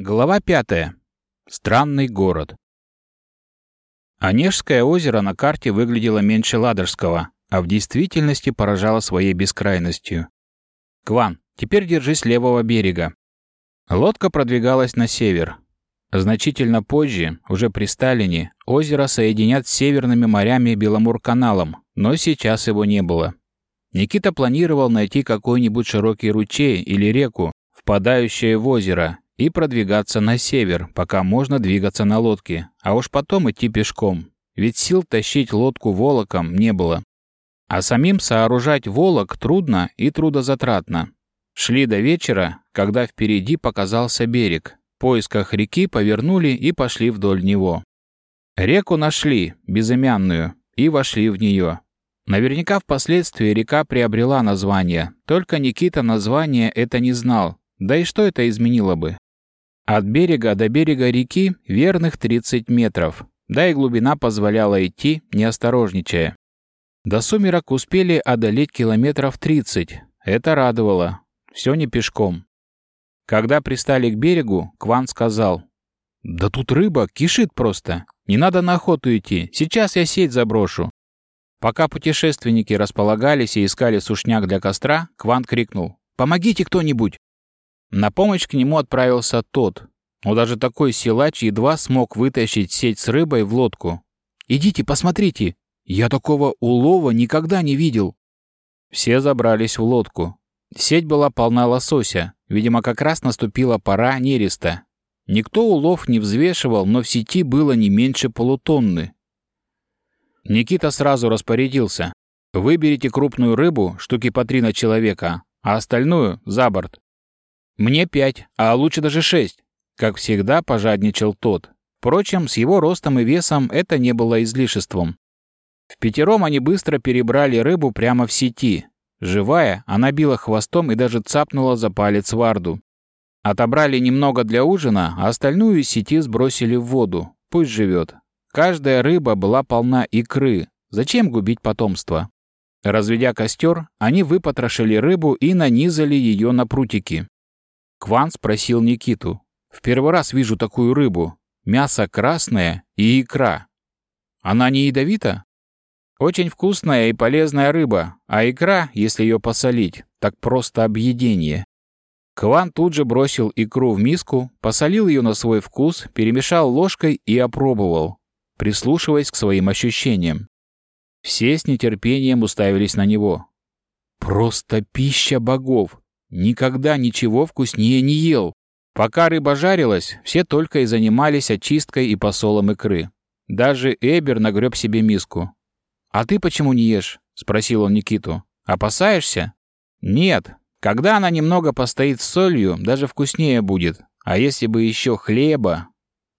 Глава пятая. Странный город. Онежское озеро на карте выглядело меньше Ладожского, а в действительности поражало своей бескрайностью. «Кван, теперь держись левого берега». Лодка продвигалась на север. Значительно позже, уже при Сталине, озеро соединят с северными морями Беломор-каналом, но сейчас его не было. Никита планировал найти какой-нибудь широкий ручей или реку, впадающую в озеро, и продвигаться на север, пока можно двигаться на лодке, а уж потом идти пешком, ведь сил тащить лодку волоком не было. А самим сооружать волок трудно и трудозатратно. Шли до вечера, когда впереди показался берег. В поисках реки повернули и пошли вдоль него. Реку нашли, безымянную, и вошли в нее. Наверняка впоследствии река приобрела название, только Никита название это не знал, да и что это изменило бы? От берега до берега реки верных 30 метров, да и глубина позволяла идти, не осторожничая. До сумерок успели одолеть километров 30. Это радовало. Все не пешком. Когда пристали к берегу, Кван сказал. «Да тут рыба кишит просто. Не надо на охоту идти. Сейчас я сеть заброшу». Пока путешественники располагались и искали сушняк для костра, Кван крикнул. «Помогите кто-нибудь!» На помощь к нему отправился тот. Но даже такой силач едва смог вытащить сеть с рыбой в лодку. «Идите, посмотрите! Я такого улова никогда не видел!» Все забрались в лодку. Сеть была полна лосося. Видимо, как раз наступила пора нереста. Никто улов не взвешивал, но в сети было не меньше полутонны. Никита сразу распорядился. «Выберите крупную рыбу, штуки по три на человека, а остальную — за борт. «Мне пять, а лучше даже шесть», — как всегда пожадничал тот. Впрочем, с его ростом и весом это не было излишеством. В пятером они быстро перебрали рыбу прямо в сети. Живая, она била хвостом и даже цапнула за палец Варду. Отобрали немного для ужина, а остальную из сети сбросили в воду. Пусть живет. Каждая рыба была полна икры. Зачем губить потомство? Разведя костер, они выпотрошили рыбу и нанизали ее на прутики. Кван спросил Никиту. «В первый раз вижу такую рыбу. Мясо красное и икра. Она не ядовита?» «Очень вкусная и полезная рыба, а икра, если ее посолить, так просто объедение». Кван тут же бросил икру в миску, посолил ее на свой вкус, перемешал ложкой и опробовал, прислушиваясь к своим ощущениям. Все с нетерпением уставились на него. «Просто пища богов! Никогда ничего вкуснее не ел. Пока рыба жарилась, все только и занимались очисткой и посолом икры. Даже Эбер нагреб себе миску. «А ты почему не ешь?» — спросил он Никиту. «Опасаешься?» «Нет. Когда она немного постоит с солью, даже вкуснее будет. А если бы еще хлеба,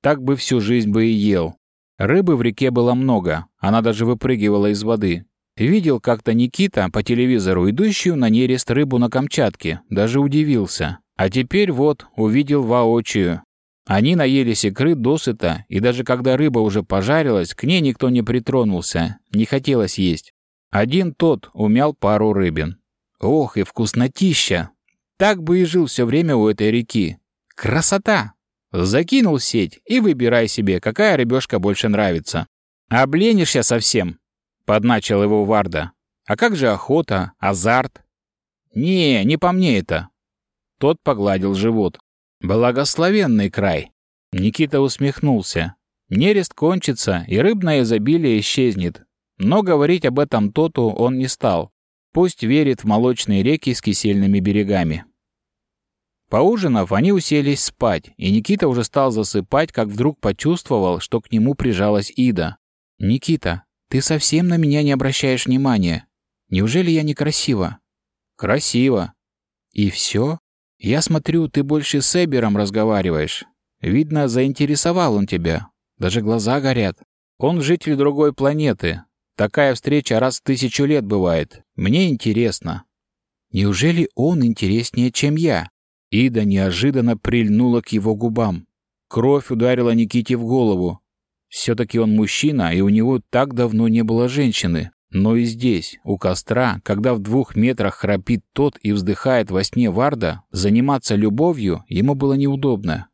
так бы всю жизнь бы и ел. Рыбы в реке было много, она даже выпрыгивала из воды. Видел как-то Никита по телевизору идущую на нерест рыбу на Камчатке, даже удивился. А теперь вот, увидел воочию. Они наелись икры досыта, и даже когда рыба уже пожарилась, к ней никто не притронулся, не хотелось есть. Один тот умял пару рыбин. Ох, и вкуснотища! Так бы и жил все время у этой реки. Красота! Закинул сеть и выбирай себе, какая рыбешка больше нравится. Обленишься совсем, Подначил его Варда. «А как же охота, азарт?» «Не, не по мне это». Тот погладил живот. «Благословенный край». Никита усмехнулся. «Нерест кончится, и рыбное изобилие исчезнет. Но говорить об этом Тоту он не стал. Пусть верит в молочные реки с кисельными берегами». Поужинав, они уселись спать, и Никита уже стал засыпать, как вдруг почувствовал, что к нему прижалась Ида. «Никита, ты совсем на меня не обращаешь внимания. Неужели я некрасива? Красиво. И все? Я смотрю, ты больше с Эбером разговариваешь. Видно, заинтересовал он тебя. Даже глаза горят. Он житель другой планеты. Такая встреча раз в тысячу лет бывает. Мне интересно. Неужели он интереснее, чем я? Ида неожиданно прильнула к его губам. Кровь ударила Никите в голову. Все-таки он мужчина, и у него так давно не было женщины. Но и здесь, у костра, когда в двух метрах храпит тот и вздыхает во сне Варда, заниматься любовью ему было неудобно.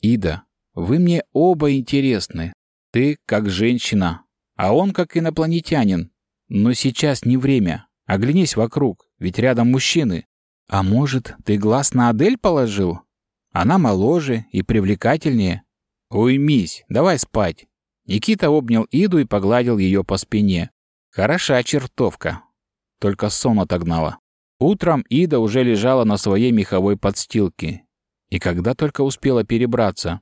«Ида, вы мне оба интересны. Ты как женщина, а он как инопланетянин. Но сейчас не время. Оглянись вокруг, ведь рядом мужчины. А может, ты глаз на Адель положил? Она моложе и привлекательнее. Уймись, давай спать. Никита обнял Иду и погладил ее по спине. Хороша чертовка. Только сон отогнала. Утром Ида уже лежала на своей меховой подстилке. И когда только успела перебраться.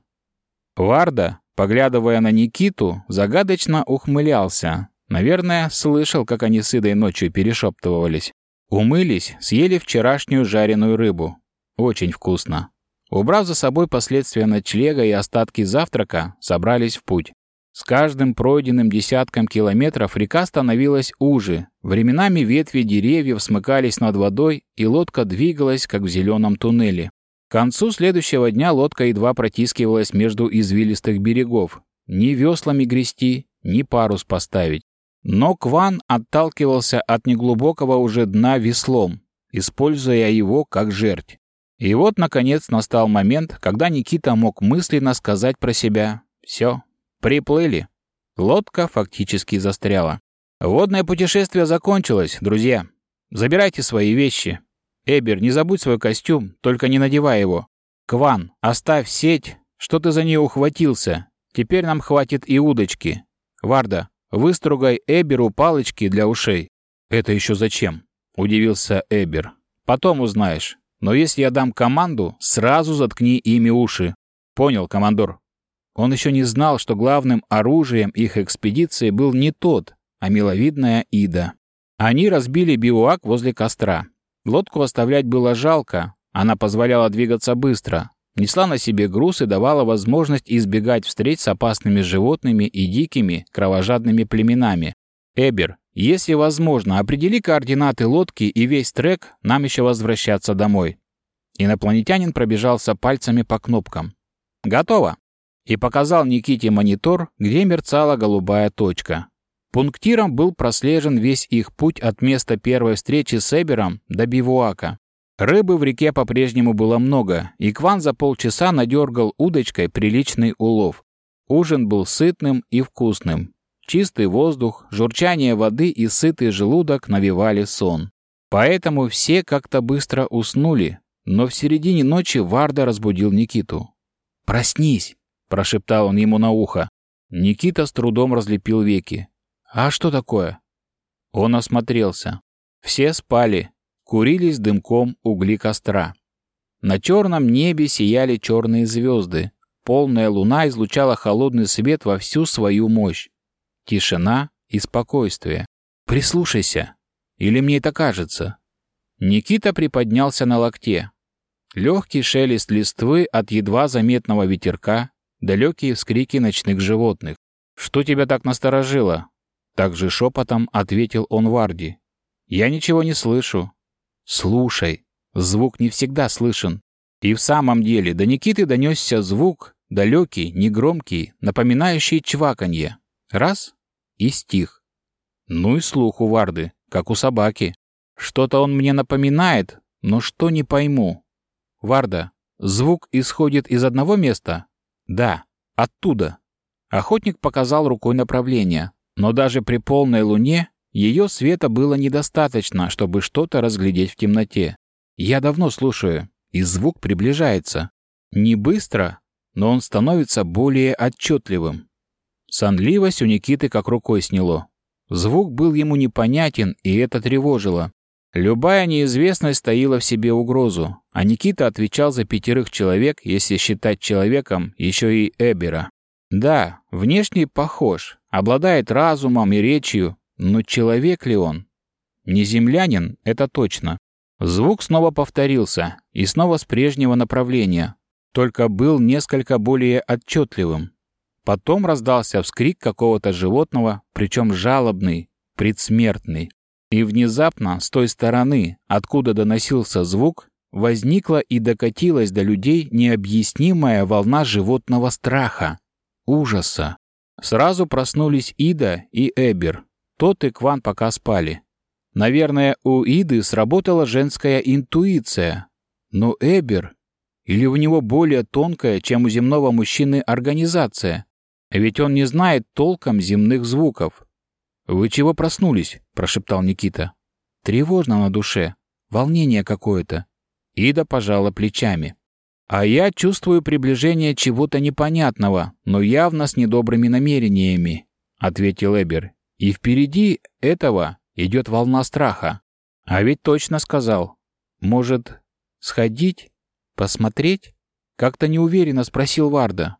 Варда, поглядывая на Никиту, загадочно ухмылялся. Наверное, слышал, как они с Идой ночью перешептывались. Умылись, съели вчерашнюю жареную рыбу. Очень вкусно. Убрав за собой последствия ночлега и остатки завтрака, собрались в путь. С каждым пройденным десятком километров река становилась уже. Временами ветви деревьев смыкались над водой, и лодка двигалась, как в зеленом туннеле. К концу следующего дня лодка едва протискивалась между извилистых берегов. Ни веслами грести, ни парус поставить. Но Кван отталкивался от неглубокого уже дна веслом, используя его как жерть. И вот, наконец, настал момент, когда Никита мог мысленно сказать про себя «Все, Приплыли. Лодка фактически застряла. Водное путешествие закончилось, друзья. Забирайте свои вещи. Эбер, не забудь свой костюм, только не надевай его. Кван, оставь сеть, что ты за нее ухватился. Теперь нам хватит и удочки. Варда, выстругай Эберу палочки для ушей. Это еще зачем? Удивился Эбер. Потом узнаешь. Но если я дам команду, сразу заткни ими уши. Понял, командор. Он еще не знал, что главным оружием их экспедиции был не тот, а миловидная Ида. Они разбили бивуак возле костра. Лодку оставлять было жалко, она позволяла двигаться быстро, несла на себе груз и давала возможность избегать встреч с опасными животными и дикими, кровожадными племенами. «Эбер, если возможно, определи координаты лодки и весь трек, нам еще возвращаться домой». Инопланетянин пробежался пальцами по кнопкам. «Готово!» и показал Никите монитор, где мерцала голубая точка. Пунктиром был прослежен весь их путь от места первой встречи с Эбером до бивуака. Рыбы в реке по-прежнему было много, и Кван за полчаса надергал удочкой приличный улов. Ужин был сытным и вкусным. Чистый воздух, журчание воды и сытый желудок навевали сон. Поэтому все как-то быстро уснули, но в середине ночи Варда разбудил Никиту. «Проснись!» прошептал он ему на ухо. Никита с трудом разлепил веки. «А что такое?» Он осмотрелся. Все спали, курились дымком угли костра. На черном небе сияли черные звезды. Полная луна излучала холодный свет во всю свою мощь. Тишина и спокойствие. «Прислушайся. Или мне это кажется?» Никита приподнялся на локте. Легкий шелест листвы от едва заметного ветерка далекие вскрики ночных животных. «Что тебя так насторожило?» Также шепотом ответил он Варди. «Я ничего не слышу». «Слушай, звук не всегда слышен». И в самом деле до Никиты донесся звук, далекий, негромкий, напоминающий чваканье. Раз — и стих. Ну и слух у Варды, как у собаки. Что-то он мне напоминает, но что не пойму. Варда, звук исходит из одного места? Да, оттуда. Охотник показал рукой направление, но даже при полной луне ее света было недостаточно, чтобы что-то разглядеть в темноте. Я давно слушаю, и звук приближается. Не быстро, но он становится более отчетливым. Сонливость у Никиты как рукой сняло. Звук был ему непонятен, и это тревожило. Любая неизвестность стоила в себе угрозу, а Никита отвечал за пятерых человек, если считать человеком еще и Эбера. Да, внешне похож, обладает разумом и речью, но человек ли он? Не землянин, это точно. Звук снова повторился, и снова с прежнего направления, только был несколько более отчетливым. Потом раздался вскрик какого-то животного, причем жалобный, предсмертный. И внезапно, с той стороны, откуда доносился звук, возникла и докатилась до людей необъяснимая волна животного страха, ужаса. Сразу проснулись Ида и Эбер. Тот и Кван пока спали. Наверное, у Иды сработала женская интуиция. Но Эбер... Или у него более тонкая, чем у земного мужчины, организация? Ведь он не знает толком земных звуков. «Вы чего проснулись?» – прошептал Никита. «Тревожно на душе. Волнение какое-то». Ида пожала плечами. «А я чувствую приближение чего-то непонятного, но явно с недобрыми намерениями», — ответил Эбер. «И впереди этого идет волна страха. А ведь точно сказал. Может, сходить? Посмотреть?» Как-то неуверенно спросил Варда.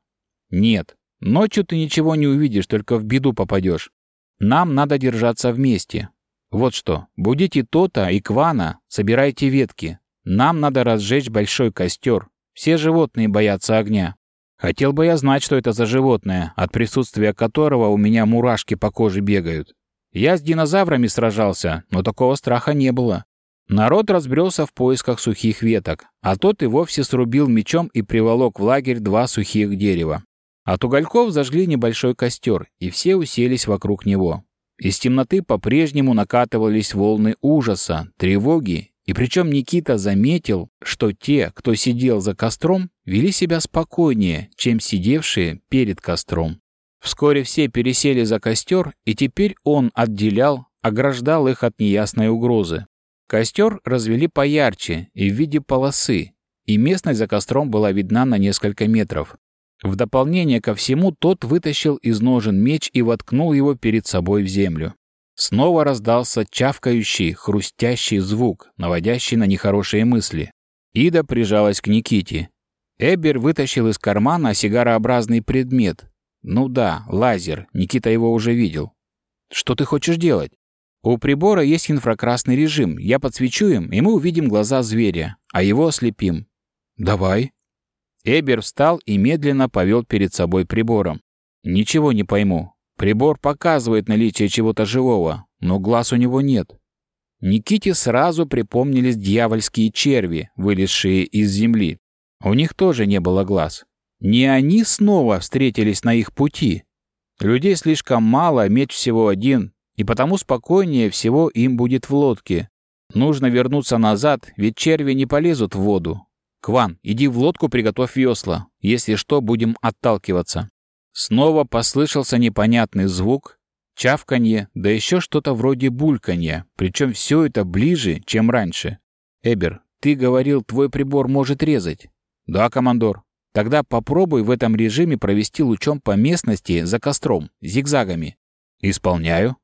«Нет, ночью ты ничего не увидишь, только в беду попадешь. Нам надо держаться вместе. Вот что, будете то-то и Квана, собирайте ветки. Нам надо разжечь большой костер. Все животные боятся огня. Хотел бы я знать, что это за животное, от присутствия которого у меня мурашки по коже бегают. Я с динозаврами сражался, но такого страха не было. Народ разбрелся в поисках сухих веток, а тот и вовсе срубил мечом и приволок в лагерь два сухих дерева. От угольков зажгли небольшой костер, и все уселись вокруг него. Из темноты по-прежнему накатывались волны ужаса, тревоги и причем Никита заметил, что те, кто сидел за костром, вели себя спокойнее, чем сидевшие перед костром. Вскоре все пересели за костер, и теперь он отделял, ограждал их от неясной угрозы. Костер развели поярче и в виде полосы, и местность за костром была видна на несколько метров. В дополнение ко всему тот вытащил из ножен меч и воткнул его перед собой в землю. Снова раздался чавкающий, хрустящий звук, наводящий на нехорошие мысли. Ида прижалась к Никите. Эбер вытащил из кармана сигарообразный предмет. Ну да, лазер, Никита его уже видел. Что ты хочешь делать? У прибора есть инфракрасный режим. Я подсвечу им, и мы увидим глаза зверя, а его ослепим. Давай. Эбер встал и медленно повел перед собой прибором. Ничего не пойму. Прибор показывает наличие чего-то живого, но глаз у него нет. Никите сразу припомнились дьявольские черви, вылезшие из земли. У них тоже не было глаз. Не они снова встретились на их пути. Людей слишком мало, меч всего один, и потому спокойнее всего им будет в лодке. Нужно вернуться назад, ведь черви не полезут в воду. Кван, иди в лодку, приготовь весла. Если что, будем отталкиваться. Снова послышался непонятный звук, чавканье, да еще что-то вроде бульканья, причем все это ближе, чем раньше. «Эбер, ты говорил, твой прибор может резать?» «Да, командор. Тогда попробуй в этом режиме провести лучом по местности за костром, зигзагами». «Исполняю».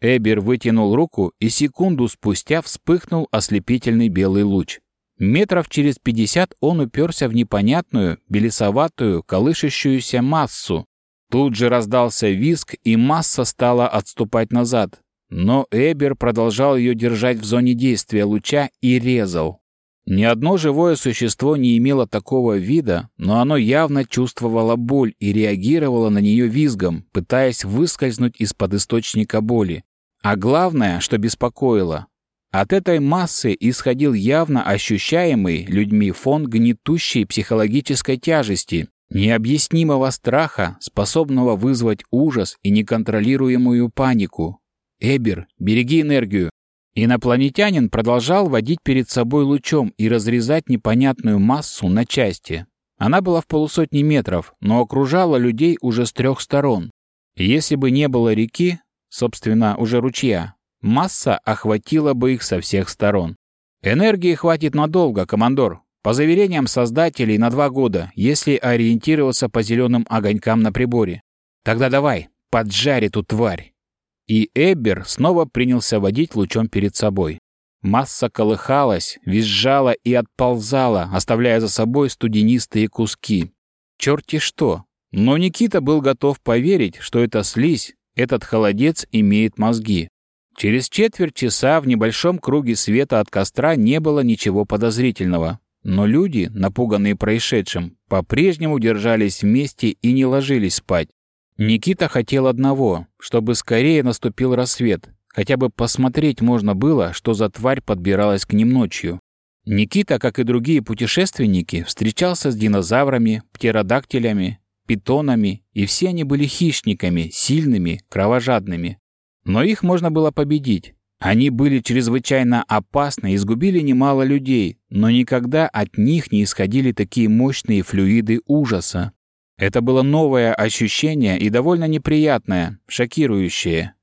Эбер вытянул руку, и секунду спустя вспыхнул ослепительный белый луч. Метров через пятьдесят он уперся в непонятную, белесоватую, колышащуюся массу. Тут же раздался виск, и масса стала отступать назад. Но Эбер продолжал ее держать в зоне действия луча и резал. Ни одно живое существо не имело такого вида, но оно явно чувствовало боль и реагировало на нее визгом, пытаясь выскользнуть из-под источника боли. А главное, что беспокоило, от этой массы исходил явно ощущаемый людьми фон гнетущей психологической тяжести, необъяснимого страха, способного вызвать ужас и неконтролируемую панику. «Эбер, береги энергию!» Инопланетянин продолжал водить перед собой лучом и разрезать непонятную массу на части. Она была в полусотни метров, но окружала людей уже с трех сторон. Если бы не было реки, собственно, уже ручья, Масса охватила бы их со всех сторон. Энергии хватит надолго, командор. По заверениям создателей, на два года, если ориентироваться по зеленым огонькам на приборе. Тогда давай, поджарь эту тварь. И Эббер снова принялся водить лучом перед собой. Масса колыхалась, визжала и отползала, оставляя за собой студенистые куски. Черти что! Но Никита был готов поверить, что эта слизь, этот холодец имеет мозги. Через четверть часа в небольшом круге света от костра не было ничего подозрительного. Но люди, напуганные происшедшим, по-прежнему держались вместе и не ложились спать. Никита хотел одного, чтобы скорее наступил рассвет, хотя бы посмотреть можно было, что за тварь подбиралась к ним ночью. Никита, как и другие путешественники, встречался с динозаврами, птеродактилями, питонами, и все они были хищниками, сильными, кровожадными. Но их можно было победить. Они были чрезвычайно опасны и сгубили немало людей, но никогда от них не исходили такие мощные флюиды ужаса. Это было новое ощущение и довольно неприятное, шокирующее.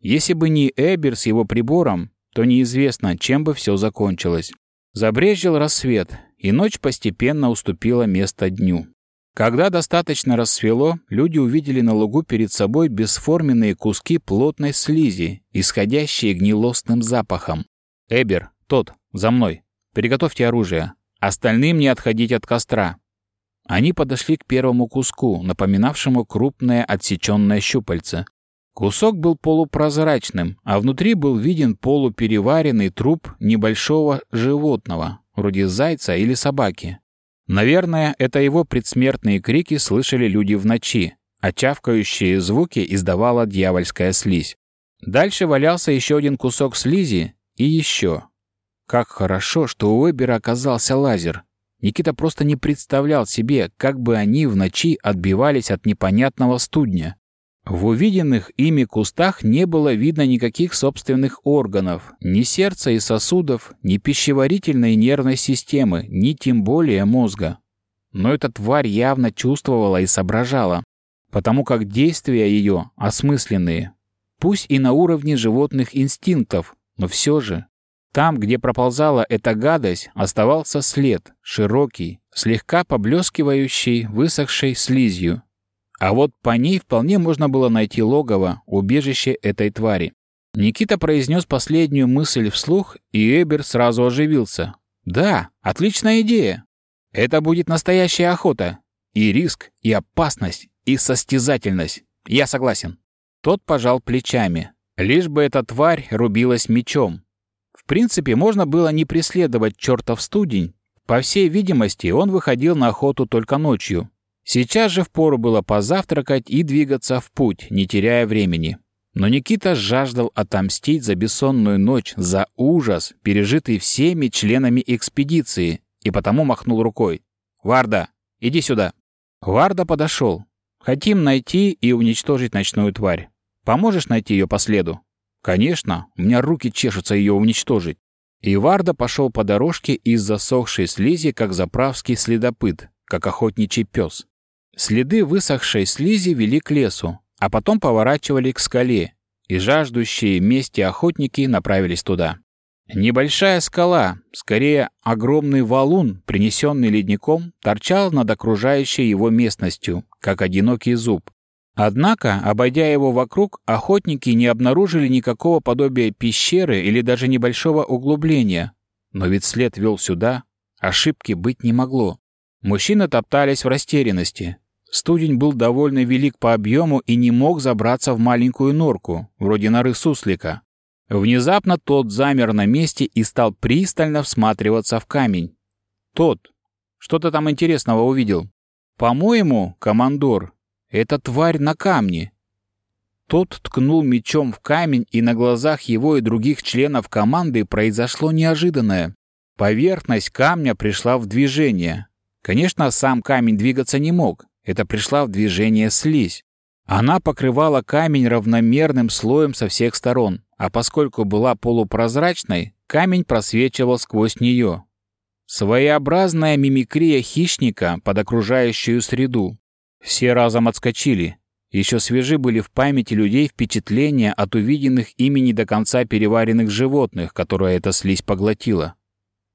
Если бы не Эбер с его прибором, то неизвестно, чем бы все закончилось. Забрезжил рассвет, и ночь постепенно уступила место дню. Когда достаточно рассвело, люди увидели на лугу перед собой бесформенные куски плотной слизи, исходящие гнилостным запахом. «Эбер, тот, за мной. Приготовьте оружие. Остальным не отходить от костра». Они подошли к первому куску, напоминавшему крупное отсеченное щупальце. Кусок был полупрозрачным, а внутри был виден полупереваренный труп небольшого животного, вроде зайца или собаки. Наверное, это его предсмертные крики слышали люди в ночи, а чавкающие звуки издавала дьявольская слизь. Дальше валялся еще один кусок слизи и еще. Как хорошо, что у Эбера оказался лазер. Никита просто не представлял себе, как бы они в ночи отбивались от непонятного студня. В увиденных ими кустах не было видно никаких собственных органов, ни сердца и сосудов, ни пищеварительной нервной системы, ни тем более мозга. Но эта тварь явно чувствовала и соображала, потому как действия ее осмысленные. Пусть и на уровне животных инстинктов, но все же. Там, где проползала эта гадость, оставался след, широкий, слегка поблескивающий, высохшей слизью, а вот по ней вполне можно было найти логово, убежище этой твари. Никита произнес последнюю мысль вслух, и Эбер сразу оживился. «Да, отличная идея. Это будет настоящая охота. И риск, и опасность, и состязательность. Я согласен». Тот пожал плечами. Лишь бы эта тварь рубилась мечом. В принципе, можно было не преследовать чертов студень. По всей видимости, он выходил на охоту только ночью, Сейчас же впору было позавтракать и двигаться в путь, не теряя времени. Но Никита жаждал отомстить за бессонную ночь, за ужас, пережитый всеми членами экспедиции, и потому махнул рукой. «Варда, иди сюда». Варда подошел. «Хотим найти и уничтожить ночную тварь. Поможешь найти ее по следу?» «Конечно, у меня руки чешутся ее уничтожить». И Варда пошел по дорожке из засохшей слизи, как заправский следопыт, как охотничий пес. Следы высохшей слизи вели к лесу, а потом поворачивали к скале, и жаждущие мести охотники направились туда. Небольшая скала, скорее огромный валун, принесенный ледником, торчал над окружающей его местностью, как одинокий зуб. Однако, обойдя его вокруг, охотники не обнаружили никакого подобия пещеры или даже небольшого углубления. Но ведь след вел сюда, ошибки быть не могло. Мужчины топтались в растерянности. Студень был довольно велик по объему и не мог забраться в маленькую норку, вроде норы суслика. Внезапно тот замер на месте и стал пристально всматриваться в камень. «Тот, что ты там интересного увидел?» «По-моему, командор, это тварь на камне». Тот ткнул мечом в камень, и на глазах его и других членов команды произошло неожиданное. Поверхность камня пришла в движение. Конечно, сам камень двигаться не мог, это пришла в движение слизь. Она покрывала камень равномерным слоем со всех сторон, а поскольку была полупрозрачной, камень просвечивал сквозь нее. Своеобразная мимикрия хищника под окружающую среду. Все разом отскочили. Еще свежи были в памяти людей впечатления от увиденных ими не до конца переваренных животных, которые эта слизь поглотила.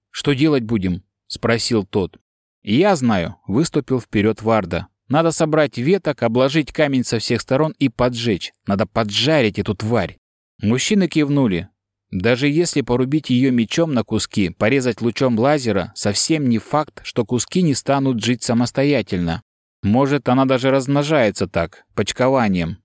«Что делать будем?» — спросил тот. «Я знаю», — выступил вперед Варда. Надо собрать веток, обложить камень со всех сторон и поджечь. Надо поджарить эту тварь. Мужчины кивнули. Даже если порубить ее мечом на куски, порезать лучом лазера, совсем не факт, что куски не станут жить самостоятельно. Может, она даже размножается так, почкованием.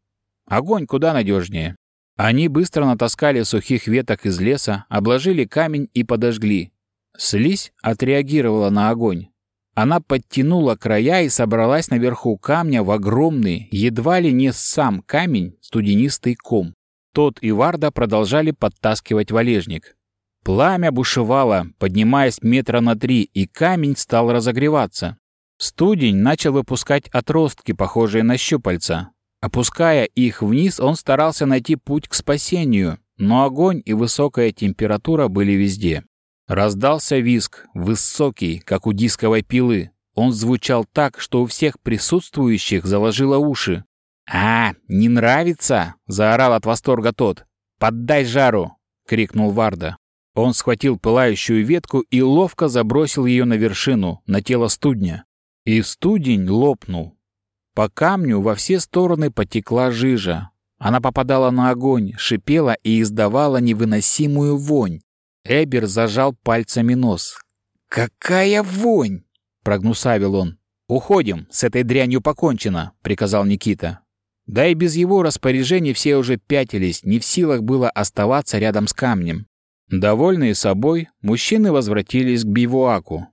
Огонь куда надежнее. Они быстро натаскали сухих веток из леса, обложили камень и подожгли. Слизь отреагировала на огонь. Она подтянула края и собралась наверху камня в огромный, едва ли не сам камень, студенистый ком. Тот и Варда продолжали подтаскивать валежник. Пламя бушевало, поднимаясь метра на три, и камень стал разогреваться. Студень начал выпускать отростки, похожие на щупальца. Опуская их вниз, он старался найти путь к спасению, но огонь и высокая температура были везде. Раздался виск, высокий, как у дисковой пилы. Он звучал так, что у всех присутствующих заложило уши. «А, не нравится?» — заорал от восторга тот. «Поддай жару!» — крикнул Варда. Он схватил пылающую ветку и ловко забросил ее на вершину, на тело студня. И студень лопнул. По камню во все стороны потекла жижа. Она попадала на огонь, шипела и издавала невыносимую вонь. Эбер зажал пальцами нос. «Какая вонь!» — прогнусавил он. «Уходим, с этой дрянью покончено», — приказал Никита. Да и без его распоряжений все уже пятились, не в силах было оставаться рядом с камнем. Довольные собой, мужчины возвратились к бивуаку.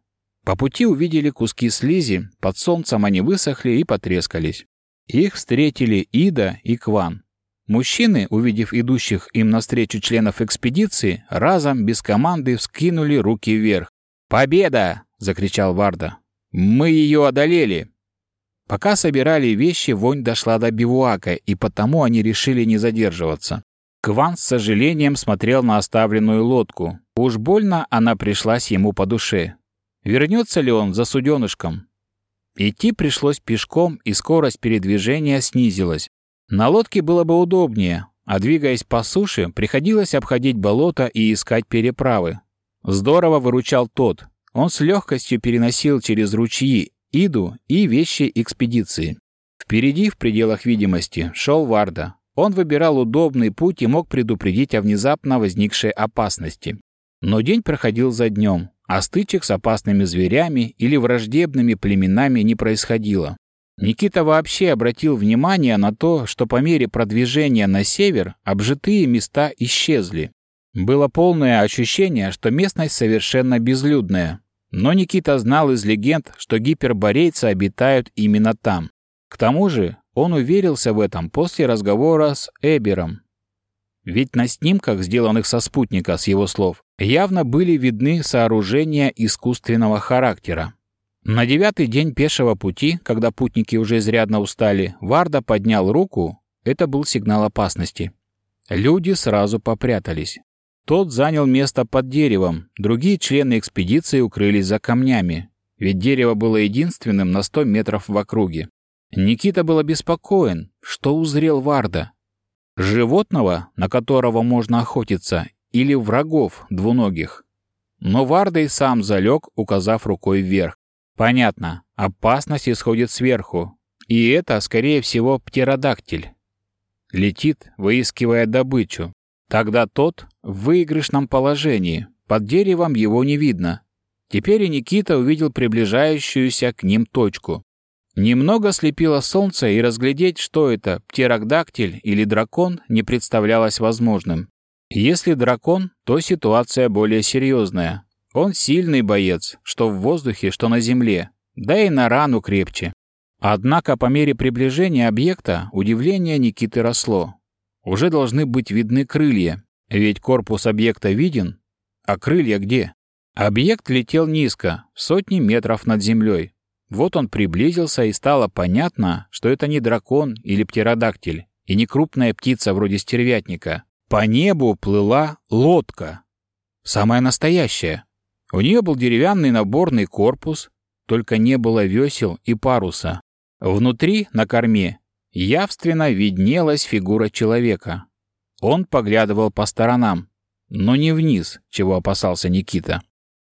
По пути увидели куски слизи, под солнцем они высохли и потрескались. Их встретили Ида и Кван. Мужчины, увидев идущих им навстречу членов экспедиции, разом без команды вскинули руки вверх. «Победа!» — закричал Варда. «Мы ее одолели!» Пока собирали вещи, вонь дошла до бивуака, и потому они решили не задерживаться. Кван с сожалением смотрел на оставленную лодку. Уж больно она пришлась ему по душе. Вернется ли он за суденышком? Идти пришлось пешком, и скорость передвижения снизилась. На лодке было бы удобнее, а двигаясь по суше, приходилось обходить болото и искать переправы. Здорово выручал тот. Он с легкостью переносил через ручьи Иду и вещи экспедиции. Впереди, в пределах видимости, шел Варда. Он выбирал удобный путь и мог предупредить о внезапно возникшей опасности. Но день проходил за днем, а стычек с опасными зверями или враждебными племенами не происходило. Никита вообще обратил внимание на то, что по мере продвижения на север обжитые места исчезли. Было полное ощущение, что местность совершенно безлюдная. Но Никита знал из легенд, что гиперборейцы обитают именно там. К тому же он уверился в этом после разговора с Эбером. Ведь на снимках, сделанных со спутника, с его слов, явно были видны сооружения искусственного характера. На девятый день пешего пути, когда путники уже изрядно устали, Варда поднял руку, это был сигнал опасности. Люди сразу попрятались. Тот занял место под деревом, другие члены экспедиции укрылись за камнями, ведь дерево было единственным на 100 метров в округе. Никита был обеспокоен, что узрел Варда. Животного, на которого можно охотиться, или врагов двуногих. Но Варда и сам залег, указав рукой вверх. Понятно, опасность исходит сверху, и это, скорее всего, птеродактиль. Летит, выискивая добычу. Тогда тот в выигрышном положении, под деревом его не видно. Теперь и Никита увидел приближающуюся к ним точку. Немного слепило солнце, и разглядеть, что это, птеродактиль или дракон, не представлялось возможным. Если дракон, то ситуация более серьезная. Он сильный боец, что в воздухе, что на земле, да и на рану крепче. Однако по мере приближения объекта удивление Никиты росло. Уже должны быть видны крылья, ведь корпус объекта виден, а крылья где? Объект летел низко, сотни метров над землей. Вот он приблизился, и стало понятно, что это не дракон или птеродактиль, и не крупная птица вроде стервятника. По небу плыла лодка. Самая настоящая. У нее был деревянный наборный корпус, только не было весел и паруса. Внутри, на корме, явственно виднелась фигура человека. Он поглядывал по сторонам, но не вниз, чего опасался Никита.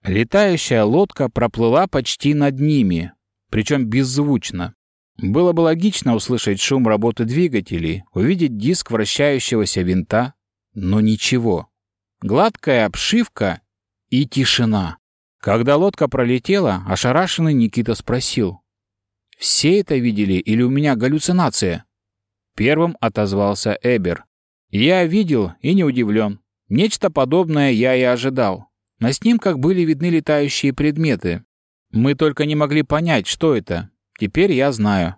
Летающая лодка проплыла почти над ними, причем беззвучно. Было бы логично услышать шум работы двигателей, увидеть диск вращающегося винта, но ничего. Гладкая обшивка и тишина. Когда лодка пролетела, ошарашенный Никита спросил. «Все это видели или у меня галлюцинация?» Первым отозвался Эбер. «Я видел и не удивлен. Нечто подобное я и ожидал. На снимках были видны летающие предметы, мы только не могли понять, что это. Теперь я знаю.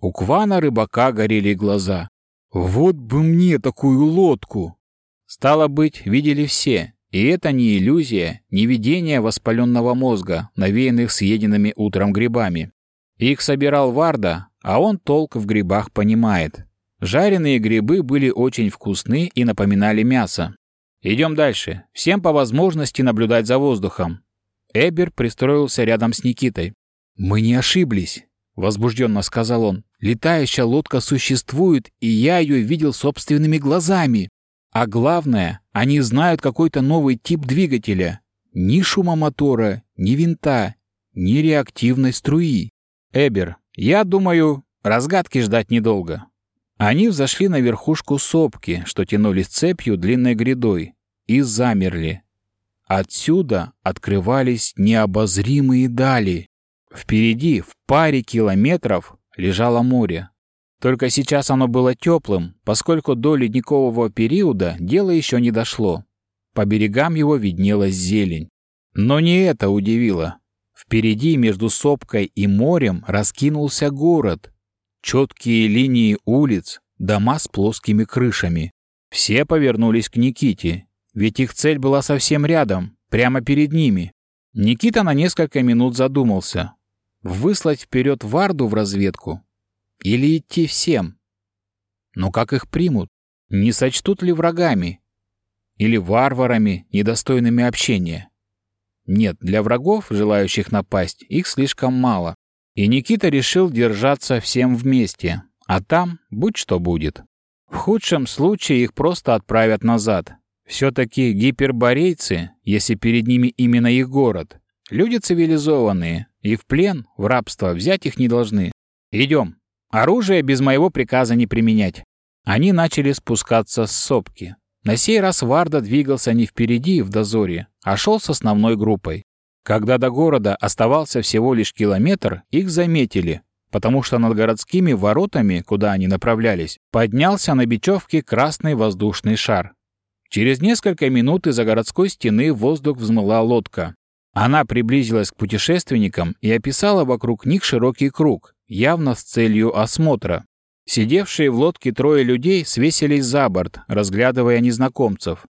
У Квана рыбака горели глаза. «Вот бы мне такую лодку!» Стало быть, видели все. И это не иллюзия, не видение воспаленного мозга, навеянных съеденными утром грибами. Их собирал Варда, а он толк в грибах понимает. Жареные грибы были очень вкусны и напоминали мясо. Идем дальше. Всем по возможности наблюдать за воздухом. Эбер пристроился рядом с Никитой. «Мы не ошиблись», — возбужденно сказал он. «Летающая лодка существует, и я ее видел собственными глазами. А главное, они знают какой-то новый тип двигателя. Ни шума мотора, ни винта, ни реактивной струи. Эбер, я думаю, разгадки ждать недолго. Они взошли на верхушку сопки, что тянулись цепью длинной грядой, и замерли. Отсюда открывались необозримые дали. Впереди, в паре километров, лежало море. Только сейчас оно было теплым, поскольку до ледникового периода дело еще не дошло. По берегам его виднелась зелень. Но не это удивило. Впереди, между сопкой и морем, раскинулся город. Четкие линии улиц, дома с плоскими крышами. Все повернулись к Никите, ведь их цель была совсем рядом, прямо перед ними. Никита на несколько минут задумался. Выслать вперед Варду в разведку или идти всем? Но как их примут? Не сочтут ли врагами? Или варварами, недостойными общения? Нет, для врагов, желающих напасть, их слишком мало. И Никита решил держаться всем вместе, а там будь что будет. В худшем случае их просто отправят назад. Все-таки гиперборейцы, если перед ними именно их город, люди цивилизованные, и в плен, в рабство взять их не должны. Идем. Оружие без моего приказа не применять. Они начали спускаться с сопки. На сей раз Варда двигался не впереди в дозоре, а шел с основной группой. Когда до города оставался всего лишь километр, их заметили, потому что над городскими воротами, куда они направлялись, поднялся на бечевке красный воздушный шар. Через несколько минут из-за городской стены воздух взмыла лодка. Она приблизилась к путешественникам и описала вокруг них широкий круг, явно с целью осмотра. Сидевшие в лодке трое людей свесились за борт, разглядывая незнакомцев.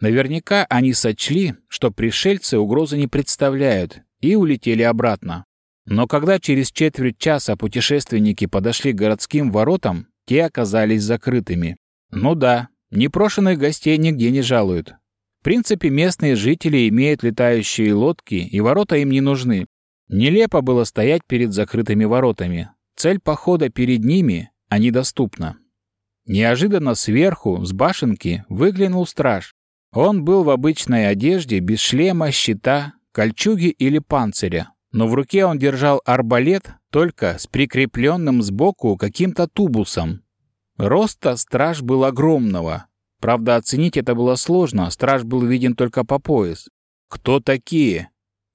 Наверняка они сочли, что пришельцы угрозы не представляют, и улетели обратно. Но когда через четверть часа путешественники подошли к городским воротам, те оказались закрытыми. Ну да, непрошенных гостей нигде не жалуют. В принципе, местные жители имеют летающие лодки, и ворота им не нужны. Нелепо было стоять перед закрытыми воротами. Цель похода перед ними а недоступна. Неожиданно сверху, с башенки, выглянул страж. Он был в обычной одежде, без шлема, щита, кольчуги или панциря. Но в руке он держал арбалет, только с прикрепленным сбоку каким-то тубусом. Роста страж был огромного. Правда, оценить это было сложно, страж был виден только по пояс. «Кто такие?»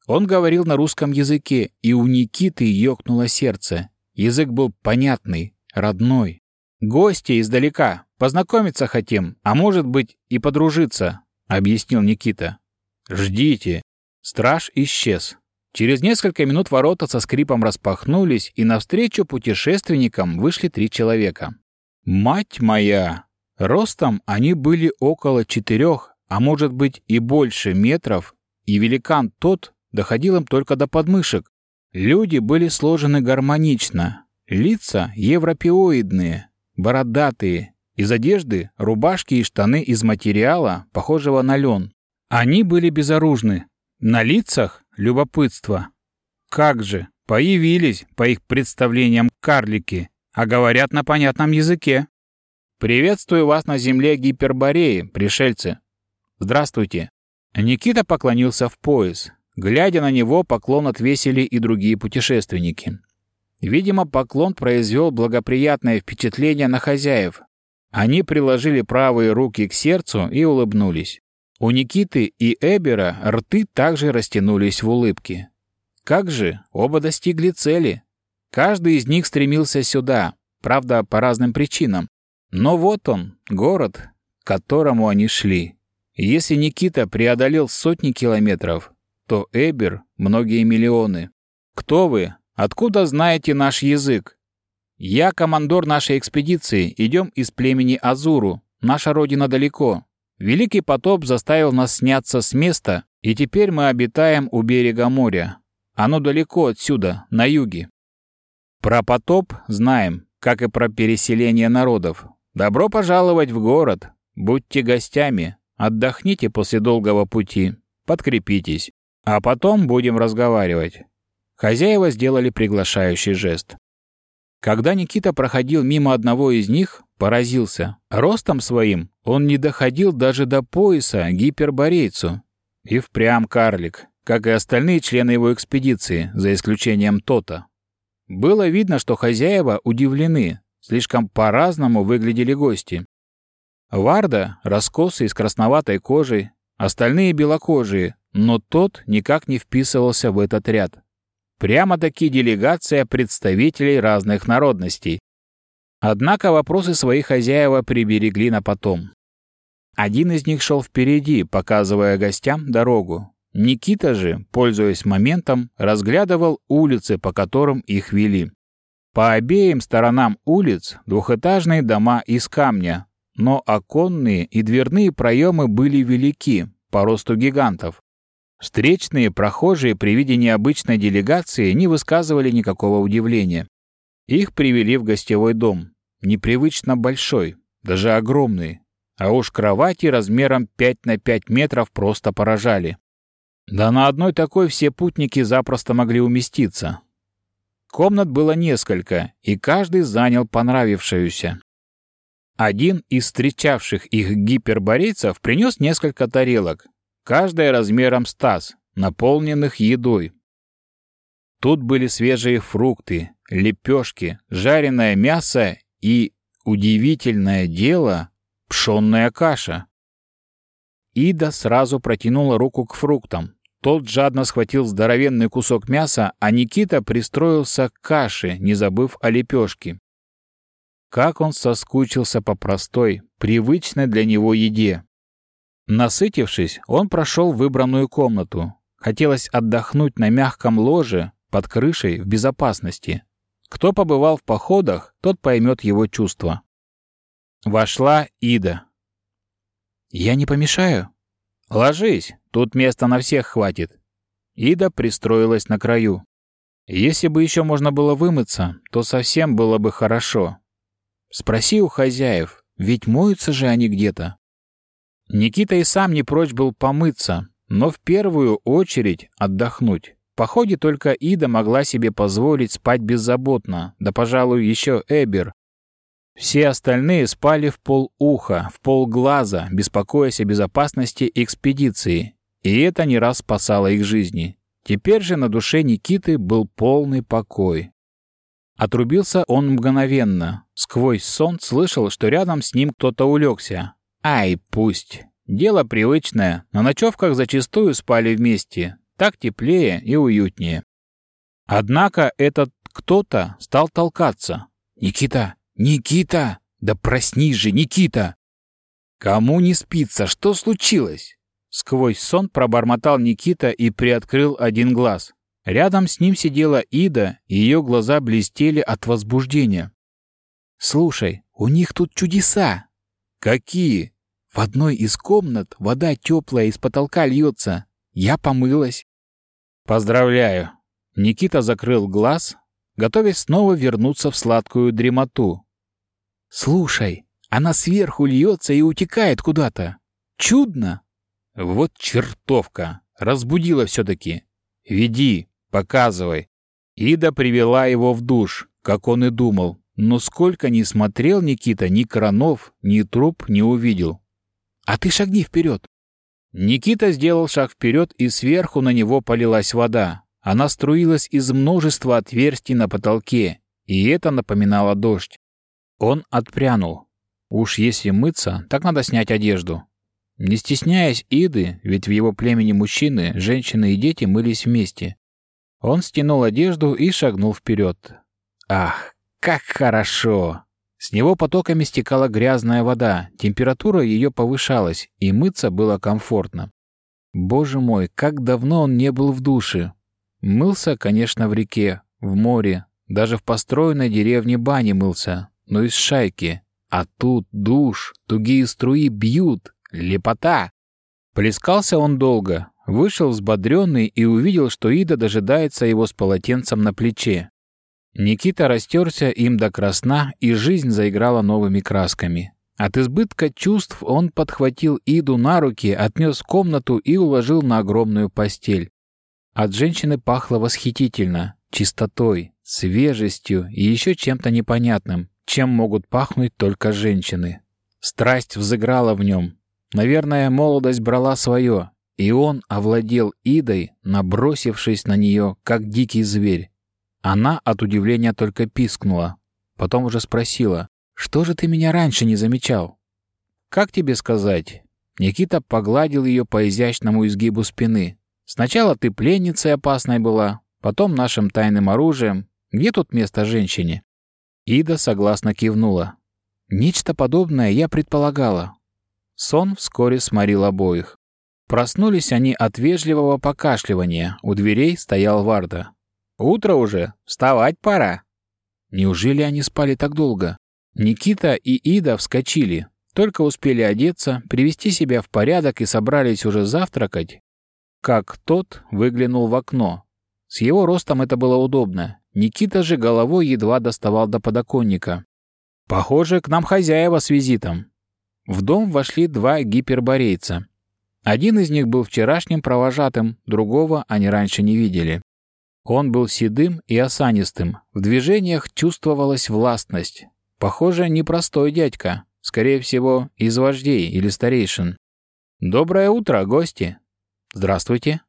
Он говорил на русском языке, и у Никиты ёкнуло сердце. Язык был понятный, родной. «Гости издалека. Познакомиться хотим, а может быть и подружиться», — объяснил Никита. «Ждите». Страж исчез. Через несколько минут ворота со скрипом распахнулись, и навстречу путешественникам вышли три человека. «Мать моя!» Ростом они были около четырех, а может быть и больше метров, и великан тот доходил им только до подмышек. Люди были сложены гармонично, Лица европеоидные, бородатые, из одежды рубашки и штаны из материала, похожего на лен. Они были безоружны. На лицах любопытство. Как же, появились, по их представлениям, карлики, а говорят на понятном языке. «Приветствую вас на земле Гипербореи, пришельцы!» «Здравствуйте!» Никита поклонился в пояс. Глядя на него, поклон отвесили и другие путешественники. Видимо, поклон произвел благоприятное впечатление на хозяев. Они приложили правые руки к сердцу и улыбнулись. У Никиты и Эбера рты также растянулись в улыбке. Как же, оба достигли цели. Каждый из них стремился сюда, правда, по разным причинам. Но вот он, город, к которому они шли. Если Никита преодолел сотни километров, то Эбер — многие миллионы. «Кто вы?» Откуда знаете наш язык? Я командор нашей экспедиции, идем из племени Азуру. Наша родина далеко. Великий потоп заставил нас сняться с места, и теперь мы обитаем у берега моря. Оно далеко отсюда, на юге. Про потоп знаем, как и про переселение народов. Добро пожаловать в город. Будьте гостями. Отдохните после долгого пути. Подкрепитесь. А потом будем разговаривать». Хозяева сделали приглашающий жест. Когда Никита проходил мимо одного из них, поразился. Ростом своим он не доходил даже до пояса гиперборейцу. И впрямь карлик, как и остальные члены его экспедиции, за исключением Тота. Было видно, что хозяева удивлены, слишком по-разному выглядели гости. Варда, раскосый с красноватой кожей, остальные белокожие, но тот никак не вписывался в этот ряд. Прямо-таки делегация представителей разных народностей. Однако вопросы своих хозяева приберегли на потом. Один из них шел впереди, показывая гостям дорогу. Никита же, пользуясь моментом, разглядывал улицы, по которым их вели. По обеим сторонам улиц двухэтажные дома из камня, но оконные и дверные проемы были велики, по росту гигантов. Встречные прохожие при виде необычной делегации не высказывали никакого удивления. Их привели в гостевой дом, непривычно большой, даже огромный, а уж кровати размером 5 на 5 метров просто поражали. Да на одной такой все путники запросто могли уместиться. Комнат было несколько, и каждый занял понравившуюся. Один из встречавших их гиперборейцев принес несколько тарелок, каждая размером с таз, наполненных едой. Тут были свежие фрукты, лепешки, жареное мясо и, удивительное дело, пшенная каша. Ида сразу протянула руку к фруктам, тот жадно схватил здоровенный кусок мяса, а Никита пристроился к каше, не забыв о лепешке. Как он соскучился по простой, привычной для него еде. Насытившись, он прошел выбранную комнату. Хотелось отдохнуть на мягком ложе, под крышей, в безопасности. Кто побывал в походах, тот поймет его чувства. Вошла Ида. «Я не помешаю?» «Ложись, тут места на всех хватит». Ида пристроилась на краю. Если бы еще можно было вымыться, то совсем было бы хорошо. Спроси у хозяев, ведь моются же они где-то. Никита и сам не прочь был помыться, но в первую очередь отдохнуть. Походе только Ида могла себе позволить спать беззаботно, да, пожалуй, еще Эбер, все остальные спали в полуха, в полглаза, беспокоясь о безопасности экспедиции, и это не раз спасало их жизни. Теперь же на душе Никиты был полный покой. Отрубился он мгновенно. Сквозь сон слышал, что рядом с ним кто-то улегся. Ай, пусть. Дело привычное, на ночевках зачастую спали вместе. Так теплее и уютнее. Однако этот кто-то стал толкаться. «Никита, «Никита! Да проснись же, Никита!» «Кому не спится? Что случилось?» Сквозь сон пробормотал Никита и приоткрыл один глаз. Рядом с ним сидела Ида, и ее глаза блестели от возбуждения. «Слушай, у них тут чудеса!» «Какие?» «В одной из комнат вода теплая из потолка льется. Я помылась». «Поздравляю!» Никита закрыл глаз, готовясь снова вернуться в сладкую дремоту, Слушай, она сверху льется и утекает куда-то. Чудно. Вот чертовка. Разбудила все-таки. Веди, показывай. Ида привела его в душ, как он и думал. Но сколько ни смотрел Никита, ни кранов, ни труп не увидел. А ты шагни вперед. Никита сделал шаг вперед, и сверху на него полилась вода. Она струилась из множества отверстий на потолке, и это напоминало дождь. Он отпрянул. Уж если мыться, так надо снять одежду. Не стесняясь Иды, ведь в его племени мужчины, женщины и дети мылись вместе. Он стянул одежду и шагнул вперед. Ах, как хорошо! С него потоками стекала грязная вода, температура ее повышалась, и мыться было комфортно. Боже мой, как давно он не был в душе. Мылся, конечно, в реке, в море, даже в построенной деревне бане мылся, но из шайки. А тут душ, тугие струи бьют, лепота. Плескался он долго, вышел взбодренный и увидел, что Ида дожидается его с полотенцем на плече. Никита растерся им до красна, и жизнь заиграла новыми красками. От избытка чувств он подхватил Иду на руки, отнес комнату и уложил на огромную постель. От женщины пахло восхитительно, чистотой, свежестью и еще чем-то непонятным, чем могут пахнуть только женщины. Страсть взыграла в нем. Наверное, молодость брала свое, и он овладел Идой, набросившись на нее, как дикий зверь. Она от удивления только пискнула. Потом уже спросила, «Что же ты меня раньше не замечал?» «Как тебе сказать?» Никита погладил ее по изящному изгибу спины. «Сначала ты пленницей опасной была, потом нашим тайным оружием. Где тут место женщине?» Ида согласно кивнула. «Нечто подобное я предполагала». Сон вскоре сморил обоих. Проснулись они от вежливого покашливания. У дверей стоял Варда. «Утро уже. Вставать пора». Неужели они спали так долго? Никита и Ида вскочили. Только успели одеться, привести себя в порядок и собрались уже завтракать, как тот выглянул в окно. С его ростом это было удобно. Никита же головой едва доставал до подоконника. «Похоже, к нам хозяева с визитом». В дом вошли два гиперборейца. Один из них был вчерашним провожатым, другого они раньше не видели. Он был седым и осанистым, в движениях чувствовалась властность. Похоже, непростой дядька, скорее всего, из вождей или старейшин. «Доброе утро, гости!» «Здравствуйте!»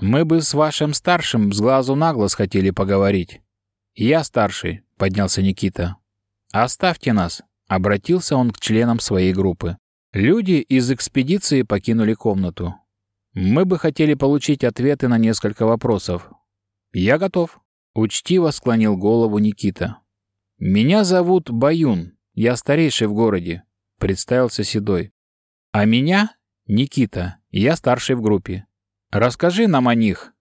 «Мы бы с вашим старшим с глазу на глаз хотели поговорить». «Я старший», — поднялся Никита. «Оставьте нас», — обратился он к членам своей группы. Люди из экспедиции покинули комнату. «Мы бы хотели получить ответы на несколько вопросов. «Я готов», — учтиво склонил голову Никита. «Меня зовут Баюн, я старейший в городе», — представился Седой. «А меня — Никита, я старший в группе. Расскажи нам о них.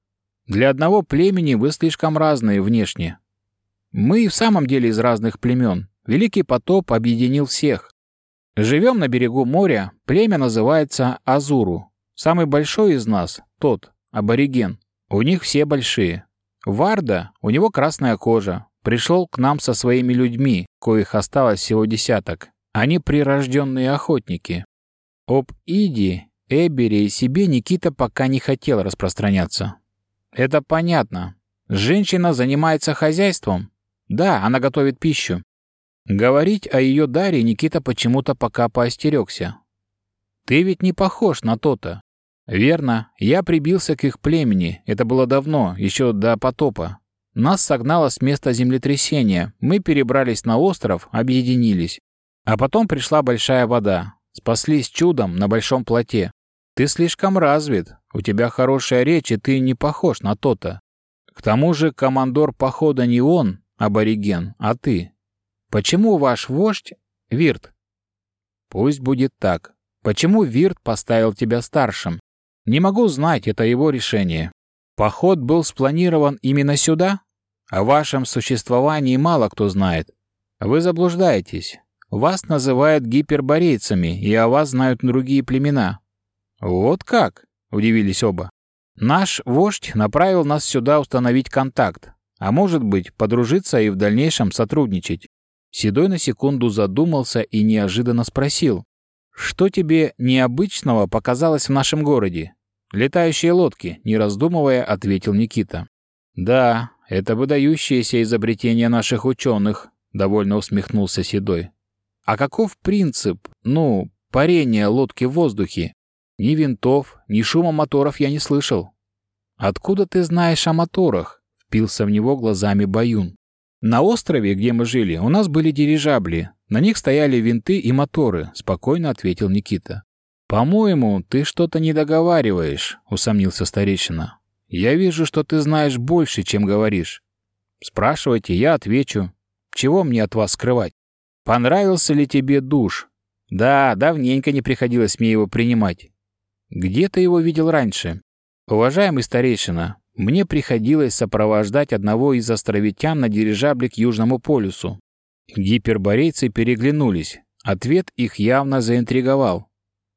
Для одного племени вы слишком разные внешне. Мы и в самом деле из разных племен. Великий потоп объединил всех. Живем на берегу моря, племя называется Азуру. Самый большой из нас — тот, абориген. У них все большие. Варда, у него красная кожа. Пришел к нам со своими людьми, коих осталось всего десяток. Они прирожденные охотники. Об Иди, Эбере и себе Никита пока не хотел распространяться. Это понятно. Женщина занимается хозяйством. Да, она готовит пищу. Говорить о ее даре Никита почему-то пока поостерегся. Ты ведь не похож на то-то. «Верно. Я прибился к их племени. Это было давно, еще до потопа. Нас согнало с места землетрясения. Мы перебрались на остров, объединились. А потом пришла большая вода. Спаслись чудом на большом плоте. Ты слишком развит. У тебя хорошая речь, и ты не похож на то-то. К тому же командор похода не он, абориген, а ты. Почему ваш вождь — Вирт?» «Пусть будет так. Почему Вирт поставил тебя старшим? Не могу знать, это его решение. Поход был спланирован именно сюда? О вашем существовании мало кто знает. Вы заблуждаетесь. Вас называют гиперборейцами, и о вас знают другие племена. Вот как? Удивились оба. Наш вождь направил нас сюда установить контакт, а может быть, подружиться и в дальнейшем сотрудничать. Седой на секунду задумался и неожиданно спросил. «Что тебе необычного показалось в нашем городе? «Летающие лодки», — не раздумывая, ответил Никита. «Да, это выдающееся изобретение наших ученых», — довольно усмехнулся Седой. «А каков принцип, ну, парения лодки в воздухе? Ни винтов, ни шума моторов я не слышал». «Откуда ты знаешь о моторах?» — впился в него глазами Баюн. «На острове, где мы жили, у нас были дирижабли. На них стояли винты и моторы», — спокойно ответил Никита. «По-моему, ты что-то не договариваешь», — усомнился старейшина. «Я вижу, что ты знаешь больше, чем говоришь. Спрашивайте, я отвечу. Чего мне от вас скрывать? Понравился ли тебе душ? Да, давненько не приходилось мне его принимать. Где ты его видел раньше? Уважаемый старейшина, мне приходилось сопровождать одного из островитян на дирижабле к Южному полюсу. Гиперборейцы переглянулись. Ответ их явно заинтриговал.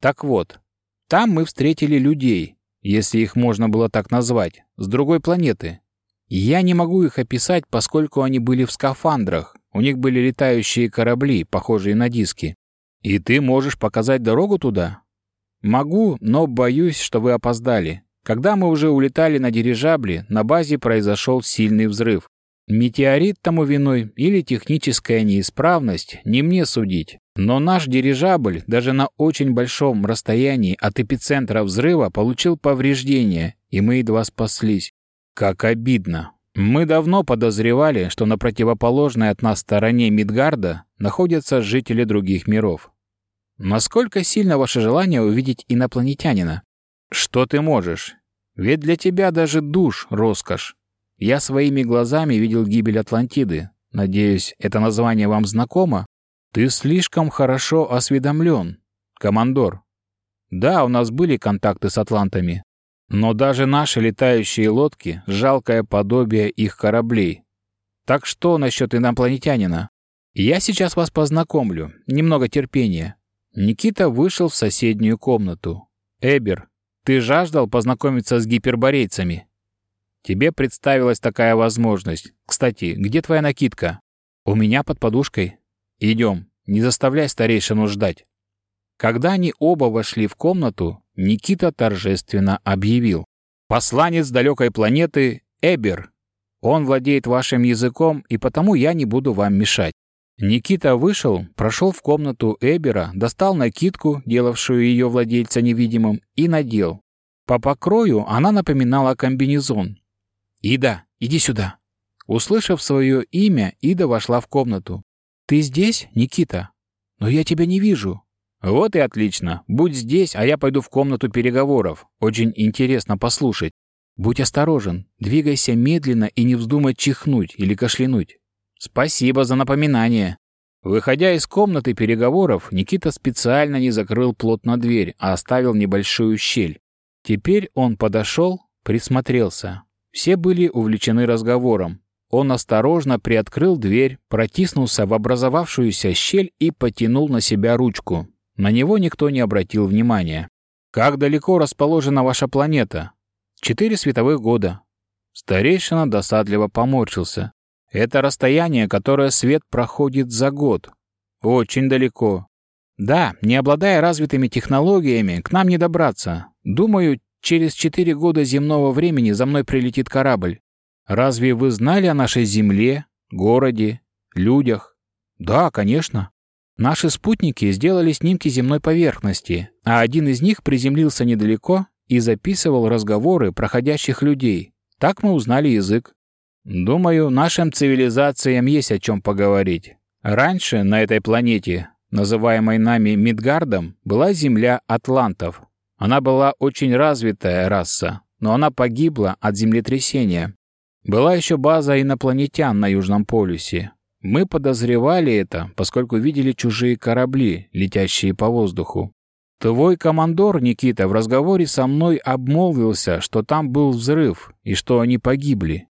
Так вот, там мы встретили людей, если их можно было так назвать, с другой планеты. Я не могу их описать, поскольку они были в скафандрах. У них были летающие корабли, похожие на диски. И ты можешь показать дорогу туда? Могу, но боюсь, что вы опоздали. Когда мы уже улетали на дирижабле, на базе произошел сильный взрыв. Метеорит тому виной или техническая неисправность, не мне судить. Но наш дирижабль даже на очень большом расстоянии от эпицентра взрыва получил повреждения, и мы едва спаслись. Как обидно. Мы давно подозревали, что на противоположной от нас стороне Мидгарда находятся жители других миров. Насколько сильно ваше желание увидеть инопланетянина? Что ты можешь? Ведь для тебя даже душ — роскошь. Я своими глазами видел гибель Атлантиды. Надеюсь, это название вам знакомо? Ты слишком хорошо осведомлен, командор. Да, у нас были контакты с атлантами, но даже наши летающие лодки — жалкое подобие их кораблей. Так что насчет инопланетянина? Я сейчас вас познакомлю. Немного терпения. Никита вышел в соседнюю комнату. Эбер, ты жаждал познакомиться с гиперборейцами? Тебе представилась такая возможность. Кстати, где твоя накидка? У меня под подушкой. Идем, не заставляй старейшину ждать. Когда они оба вошли в комнату, Никита торжественно объявил. «Посланец далекой планеты Эбер. Он владеет вашим языком, и потому я не буду вам мешать». Никита вышел, прошел в комнату Эбера, достал накидку, делавшую ее владельца невидимым, и надел. По покрою она напоминала комбинезон. «Ида, иди сюда!» Услышав свое имя, Ида вошла в комнату. «Ты здесь, Никита? Но я тебя не вижу». «Вот и отлично. Будь здесь, а я пойду в комнату переговоров. Очень интересно послушать. Будь осторожен, двигайся медленно и не вздумай чихнуть или кашлянуть». «Спасибо за напоминание». Выходя из комнаты переговоров, Никита специально не закрыл плотно дверь, а оставил небольшую щель. Теперь он подошел, присмотрелся. Все были увлечены разговором. Он осторожно приоткрыл дверь, протиснулся в образовавшуюся щель и потянул на себя ручку. На него никто не обратил внимания. «Как далеко расположена ваша планета?» «Четыре световых года». Старейшина досадливо поморщился. «Это расстояние, которое свет проходит за год. Очень далеко. Да, не обладая развитыми технологиями, к нам не добраться. Думаю, через четыре года земного времени за мной прилетит корабль. Разве вы знали о нашей Земле, городе, людях? Да, конечно. Наши спутники сделали снимки земной поверхности, а один из них приземлился недалеко и записывал разговоры проходящих людей. Так мы узнали язык. Думаю, нашим цивилизациям есть о чем поговорить. Раньше на этой планете, называемой нами Мидгардом, была земля атлантов. Она была очень развитая раса, но она погибла от землетрясения. Была еще база инопланетян на Южном полюсе. Мы подозревали это, поскольку видели чужие корабли, летящие по воздуху. Твой командор, Никита, в разговоре со мной обмолвился, что там был взрыв и что они погибли.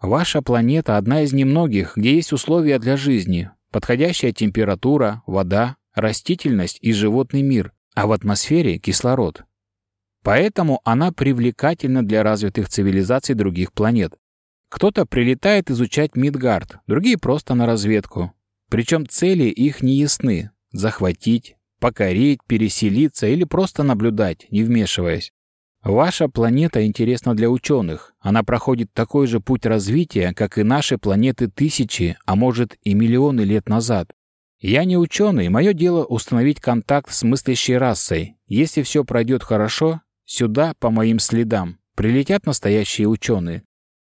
Ваша планета одна из немногих, где есть условия для жизни. Подходящая температура, вода, растительность и животный мир, а в атмосфере кислород. Поэтому она привлекательна для развитых цивилизаций других планет. Кто-то прилетает изучать Мидгард, другие просто на разведку. Причем цели их не ясны – захватить, покорить, переселиться или просто наблюдать, не вмешиваясь. Ваша планета интересна для ученых. Она проходит такой же путь развития, как и наши планеты тысячи, а может и миллионы лет назад. Я не ученый, мое дело установить контакт с мыслящей расой. Если все пройдет хорошо, сюда, по моим следам, прилетят настоящие ученые.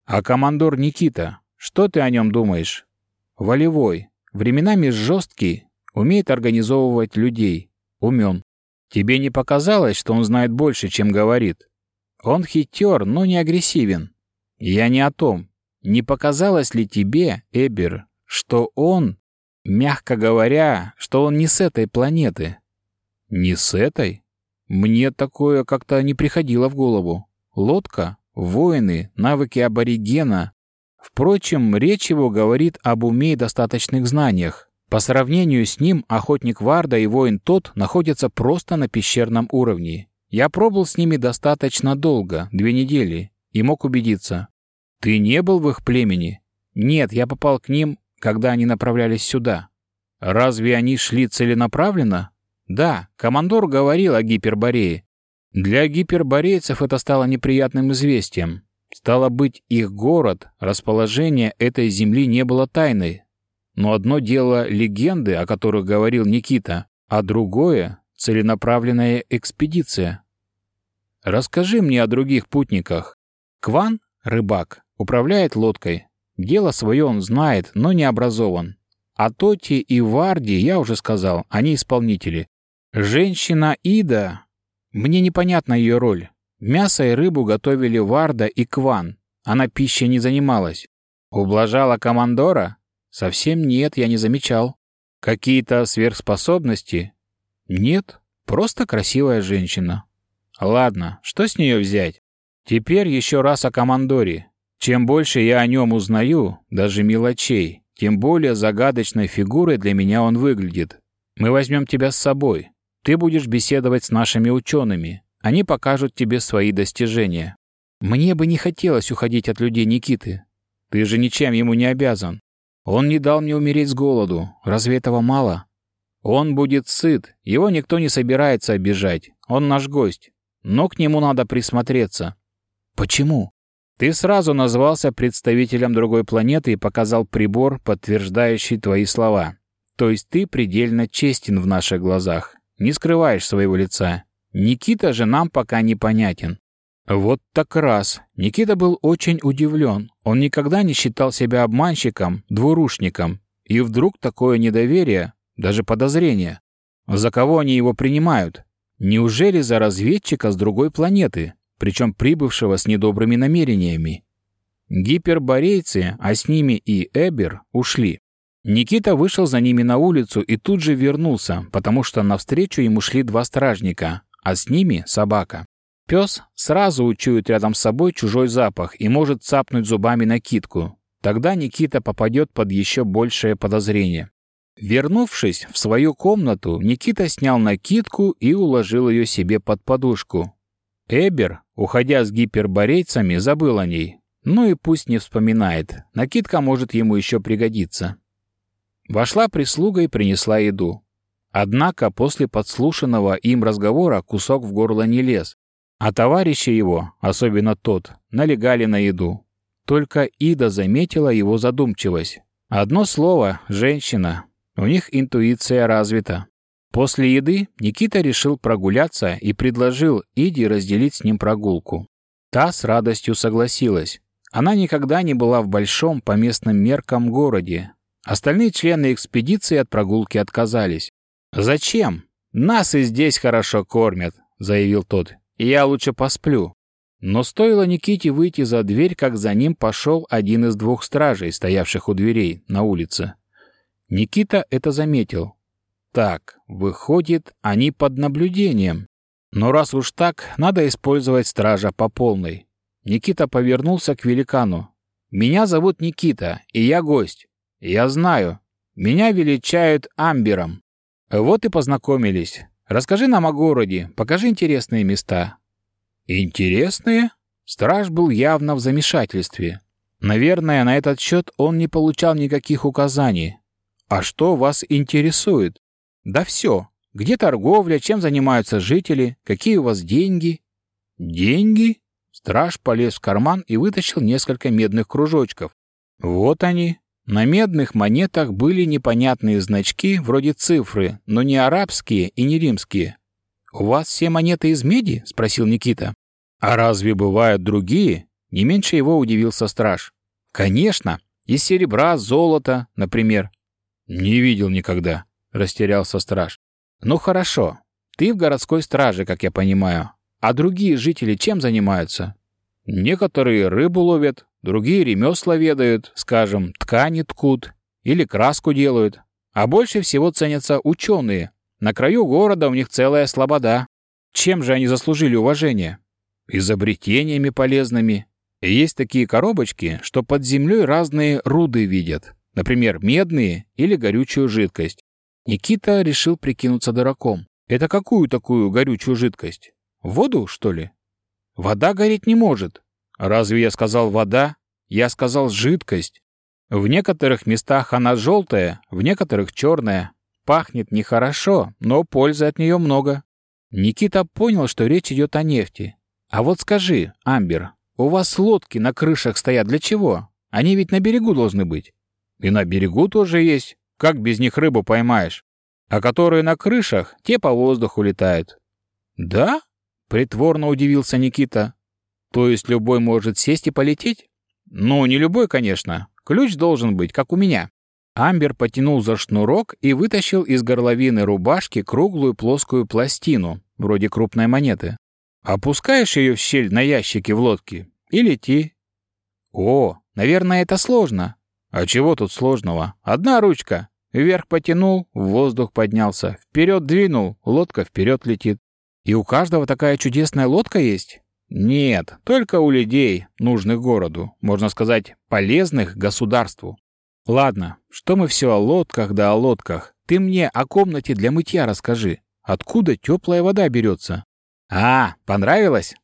А командор Никита, что ты о нем думаешь? Волевой, временами жесткий, умеет организовывать людей, умен. Тебе не показалось, что он знает больше, чем говорит? Он хитер, но не агрессивен. Я не о том. Не показалось ли тебе, Эбер, что он, мягко говоря, что он не с этой планеты? Не с этой? Мне такое как-то не приходило в голову. Лодка воины, навыки аборигена. Впрочем, речь его говорит об уме и достаточных знаниях. По сравнению с ним, охотник Варда и воин тот находятся просто на пещерном уровне. Я пробыл с ними достаточно долго, две недели, и мог убедиться. Ты не был в их племени? Нет, я попал к ним, когда они направлялись сюда. Разве они шли целенаправленно? Да, командор говорил о Гиперборее. Для гиперборейцев это стало неприятным известием. Стало быть, их город, расположение этой земли не было тайной. Но одно дело легенды, о которых говорил Никита, а другое — целенаправленная экспедиция. Расскажи мне о других путниках. Кван, рыбак, управляет лодкой. Дело свое он знает, но не образован. А Тоти и Варди, я уже сказал, они исполнители. Женщина Ида... Мне непонятна ее роль. Мясо и рыбу готовили Варда и Кван. Она пищей не занималась. Ублажала командора? Совсем нет, я не замечал. Какие-то сверхспособности? Нет, просто красивая женщина. Ладно, что с нее взять? Теперь еще раз о командоре. Чем больше я о нем узнаю, даже мелочей, тем более загадочной фигурой для меня он выглядит. Мы возьмем тебя с собой. Ты будешь беседовать с нашими учеными. Они покажут тебе свои достижения. Мне бы не хотелось уходить от людей Никиты. Ты же ничем ему не обязан. Он не дал мне умереть с голоду. Разве этого мало? Он будет сыт. Его никто не собирается обижать. Он наш гость. Но к нему надо присмотреться. Почему? Ты сразу назвался представителем другой планеты и показал прибор, подтверждающий твои слова. То есть ты предельно честен в наших глазах, не скрываешь своего лица. Никита же нам пока непонятен. Вот так раз. Никита был очень удивлен. Он никогда не считал себя обманщиком, двурушником. И вдруг такое недоверие, даже подозрение. За кого они его принимают? Неужели за разведчика с другой планеты? причем прибывшего с недобрыми намерениями. Гиперборейцы, а с ними и Эбер, ушли. Никита вышел за ними на улицу и тут же вернулся, потому что навстречу ему шли два стражника, а с ними собака. Пес сразу учует рядом с собой чужой запах и может цапнуть зубами накидку. Тогда Никита попадет под еще большее подозрение. Вернувшись в свою комнату, Никита снял накидку и уложил ее себе под подушку. Эбер, Уходя с гиперборейцами, забыл о ней. Ну и пусть не вспоминает. Накидка может ему еще пригодиться. Вошла прислуга и принесла еду. Однако после подслушанного им разговора кусок в горло не лез. А товарищи его, особенно тот, налегали на еду. Только Ида заметила его задумчивость. Одно слово — женщина. У них интуиция развита. После еды Никита решил прогуляться и предложил Иде разделить с ним прогулку. Та с радостью согласилась. Она никогда не была в большом по местным меркам городе. Остальные члены экспедиции от прогулки отказались. «Зачем? Нас и здесь хорошо кормят», — заявил тот. «И я лучше посплю». Но стоило Никите выйти за дверь, как за ним пошел один из двух стражей, стоявших у дверей на улице. Никита это заметил. Так, выходит, они под наблюдением. Но раз уж так, надо использовать стража по полной. Никита повернулся к великану. «Меня зовут Никита, и я гость. Я знаю. Меня величают Амбером. Вот и познакомились. Расскажи нам о городе, покажи интересные места». «Интересные?» Страж был явно в замешательстве. Наверное, на этот счет он не получал никаких указаний. «А что вас интересует?» Да все. Где торговля, чем занимаются жители, какие у вас деньги? Деньги? Страж полез в карман и вытащил несколько медных кружочков. Вот они. На медных монетах были непонятные значки, вроде цифры, но не арабские и не римские. «У вас все монеты из меди?» — спросил Никита. «А разве бывают другие?» Не меньше его удивился страж. «Конечно. Из серебра, золота, например». «Не видел никогда», растерялся страж. «Ну хорошо. Ты в городской страже, как я понимаю. А другие жители чем занимаются? Некоторые рыбу ловят, другие ремесла ведают, скажем, ткани ткут или краску делают. А больше всего ценятся ученые. На краю города у них целая слобода. Чем же они заслужили уважение? Изобретениями полезными. Есть такие коробочки, что под землей разные руды видят. Например, медные или горючую жидкость. Никита решил прикинуться дураком. Это какую такую горючую жидкость? Воду, что ли? Вода гореть не может. Разве я сказал вода? Я сказал жидкость. В некоторых местах она желтая, в некоторых черная. Пахнет нехорошо, но пользы от нее много. Никита понял, что речь идет о нефти. А вот скажи, Амбер, у вас лодки на крышах стоят для чего? Они ведь на берегу должны быть. И на берегу тоже есть. Как без них рыбу поймаешь? А которые на крышах, те по воздуху летают. Да? Притворно удивился Никита. То есть любой может сесть и полететь? Ну, не любой, конечно. Ключ должен быть, как у меня. Амбер потянул за шнурок и вытащил из горловины рубашки круглую плоскую пластину, вроде крупной монеты. Опускаешь ее в щель на ящике в лодке и лети. О, наверное, это сложно. А чего тут сложного? Одна ручка. Вверх потянул, в воздух поднялся. Вперед двинул, лодка вперед летит. И у каждого такая чудесная лодка есть? Нет, только у людей, нужных городу, можно сказать, полезных государству. Ладно, что мы все о лодках да о лодках. Ты мне о комнате для мытья расскажи. Откуда теплая вода берется? А, понравилось?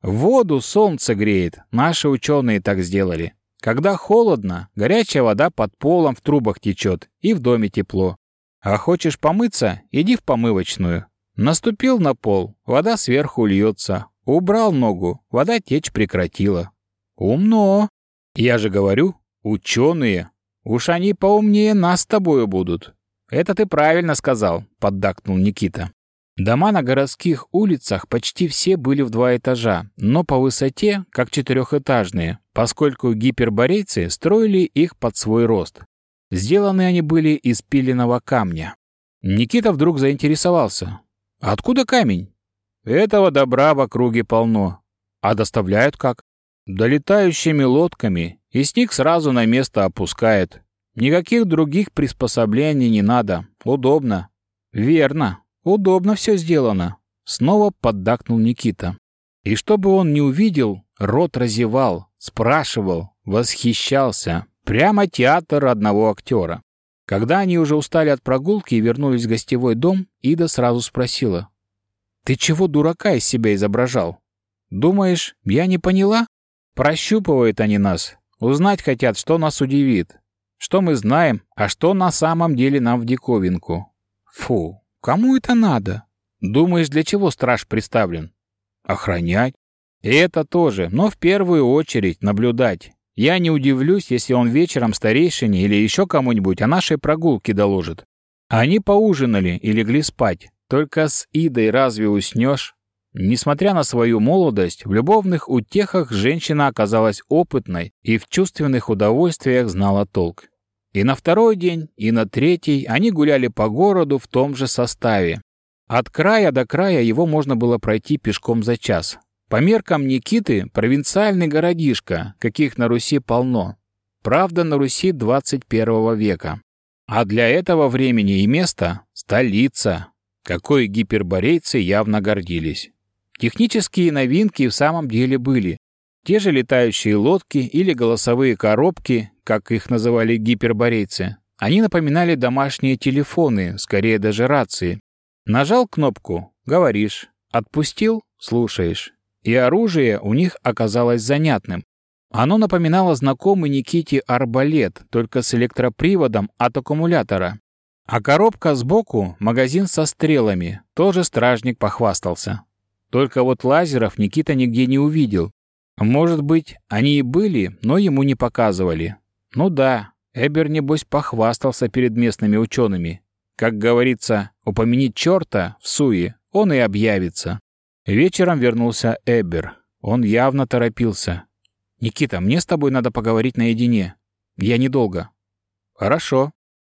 Воду солнце греет, наши ученые так сделали. Когда холодно, горячая вода под полом в трубах течет, и в доме тепло. А хочешь помыться, иди в помывочную. Наступил на пол, вода сверху льется, Убрал ногу, вода течь прекратила. Умно. Я же говорю, ученые. Уж они поумнее нас с тобою будут. Это ты правильно сказал, поддакнул Никита. Дома на городских улицах почти все были в два этажа, но по высоте, как четырехэтажные, поскольку гиперборейцы строили их под свой рост. Сделаны они были из пиленного камня. Никита вдруг заинтересовался. «Откуда камень?» Этого добра в округе полно. А доставляют как? Долетающими лодками, и с них сразу на место опускает. Никаких других приспособлений не надо. Удобно. Верно. Удобно все сделано. Снова поддакнул Никита. И чтобы он не увидел, рот разевал, спрашивал, восхищался. Прямо театр одного актера. Когда они уже устали от прогулки и вернулись в гостевой дом, Ида сразу спросила. Ты чего дурака из себя изображал? Думаешь, я не поняла? Прощупывают они нас. Узнать хотят, что нас удивит. Что мы знаем, а что на самом деле нам в диковинку. Фу, кому это надо? Думаешь, для чего страж представлен? Охранять. И это тоже, но в первую очередь наблюдать. Я не удивлюсь, если он вечером старейшине или еще кому-нибудь о нашей прогулке доложит. Они поужинали и легли спать. Только с Идой разве уснешь? Несмотря на свою молодость, в любовных утехах женщина оказалась опытной и в чувственных удовольствиях знала толк. И на второй день, и на третий они гуляли по городу в том же составе. От края до края его можно было пройти пешком за час. По меркам Никиты провинциальный городишко, каких на Руси полно. Правда, на Руси 21 века. А для этого времени и места – столица, какой гиперборейцы явно гордились. Технические новинки в самом деле были. Те же летающие лодки или голосовые коробки, как их называли гиперборейцы. Они напоминали домашние телефоны, скорее даже рации. Нажал кнопку — говоришь. Отпустил — слушаешь. И оружие у них оказалось занятным. Оно напоминало знакомый Никите арбалет, только с электроприводом от аккумулятора. А коробка сбоку — магазин со стрелами, тоже стражник похвастался. Только вот лазеров Никита нигде не увидел. Может быть, они и были, но ему не показывали. Ну да, Эбер, небось, похвастался перед местными учеными. Как говорится, упомяни черта в суе, он и объявится. Вечером вернулся Эбер. Он явно торопился. «Никита, мне с тобой надо поговорить наедине. Я недолго». «Хорошо»,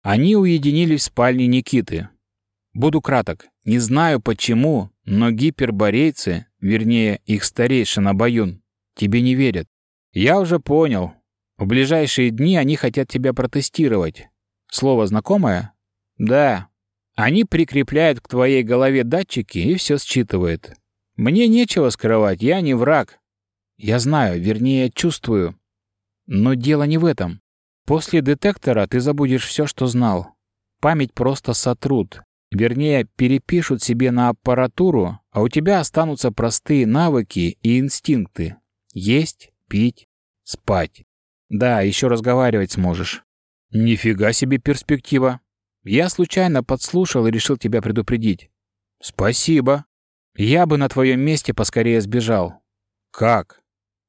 они уединились в спальне Никиты. Буду краток. Не знаю почему, но гиперборейцы, вернее, их старейшина Баюн, тебе не верят. Я уже понял. В ближайшие дни они хотят тебя протестировать. Слово знакомое? Да. Они прикрепляют к твоей голове датчики и все считывает. Мне нечего скрывать, я не враг. Я знаю, вернее, чувствую. Но дело не в этом. После детектора ты забудешь все, что знал. Память просто сотрут. Вернее, перепишут себе на аппаратуру, а у тебя останутся простые навыки и инстинкты. Есть, пить, спать. Да, еще разговаривать сможешь. Нифига себе перспектива. Я случайно подслушал и решил тебя предупредить. Спасибо. Я бы на твоем месте поскорее сбежал. Как?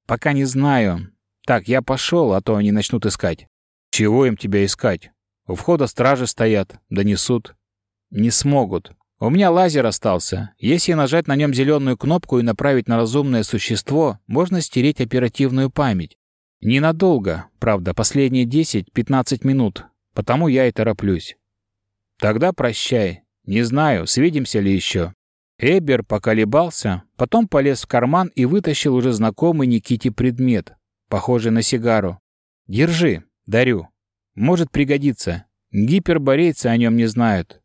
Пока не знаю. Так, я пошел, а то они начнут искать. Чего им тебя искать? У входа стражи стоят, донесут. Не смогут. У меня лазер остался. Если нажать на нем зеленую кнопку и направить на разумное существо, можно стереть оперативную память. Ненадолго, правда, последние 10-15 минут. Потому я и тороплюсь. Тогда прощай. Не знаю, свидимся ли еще. Эбер поколебался, потом полез в карман и вытащил уже знакомый Никите предмет, похожий на сигару. «Держи, дарю. Может пригодиться. Гиперборейцы о нем не знают.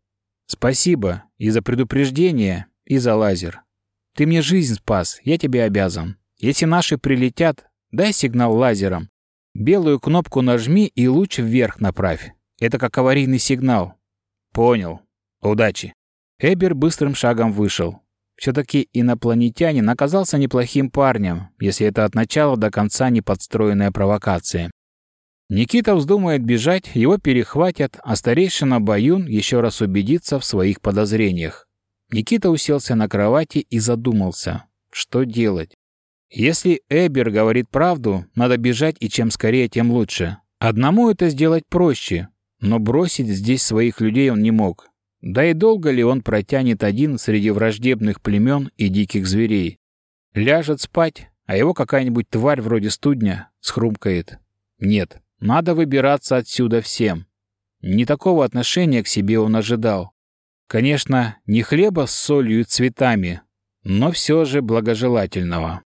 Спасибо и за предупреждение, и за лазер. Ты мне жизнь спас, я тебе обязан. Если наши прилетят, дай сигнал лазером. Белую кнопку нажми и луч вверх направь. Это как аварийный сигнал. Понял. Удачи. Эбер быстрым шагом вышел. Все-таки инопланетянин оказался неплохим парнем, если это от начала до конца не подстроенная провокация. Никита вздумает бежать, его перехватят, а старейшина Баюн еще раз убедится в своих подозрениях. Никита уселся на кровати и задумался, что делать. Если Эбер говорит правду, надо бежать и чем скорее, тем лучше. Одному это сделать проще, но бросить здесь своих людей он не мог. Да и долго ли он протянет один среди враждебных племен и диких зверей? Ляжет спать, а его какая-нибудь тварь вроде студня схрумкает. Нет, надо выбираться отсюда всем. Не такого отношения к себе он ожидал. Конечно, не хлеба с солью и цветами, но все же благожелательного.